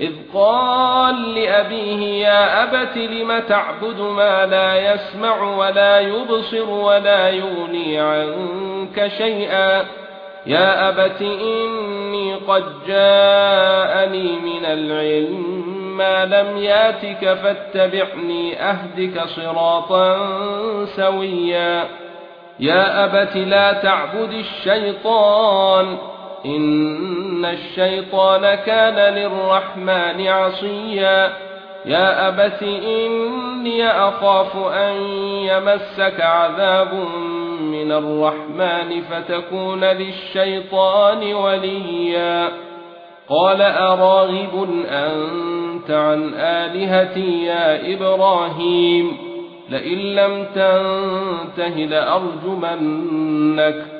إذ قال لأبيه يا أبت لم تعبد ما لا يسمع ولا يبصر ولا يغني عنك شيئا؟ يا أبت إني قد جاءني من العلم ما لم ياتك فاتبعني أهدك صراطا سويا. يا أبت لا تعبد الشيطان. ان الشيطان كان للرحمن عصيا يا ابت اني اخاف ان يمسك عذاب من الرحمن فتكون للشيطان وليا قال اراغب انت عن الهتي يا إبراهيم لئن لم تنته لارجمنك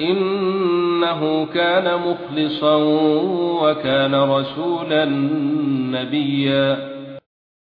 إنه كان مخلصا وكان رسولا نبيا.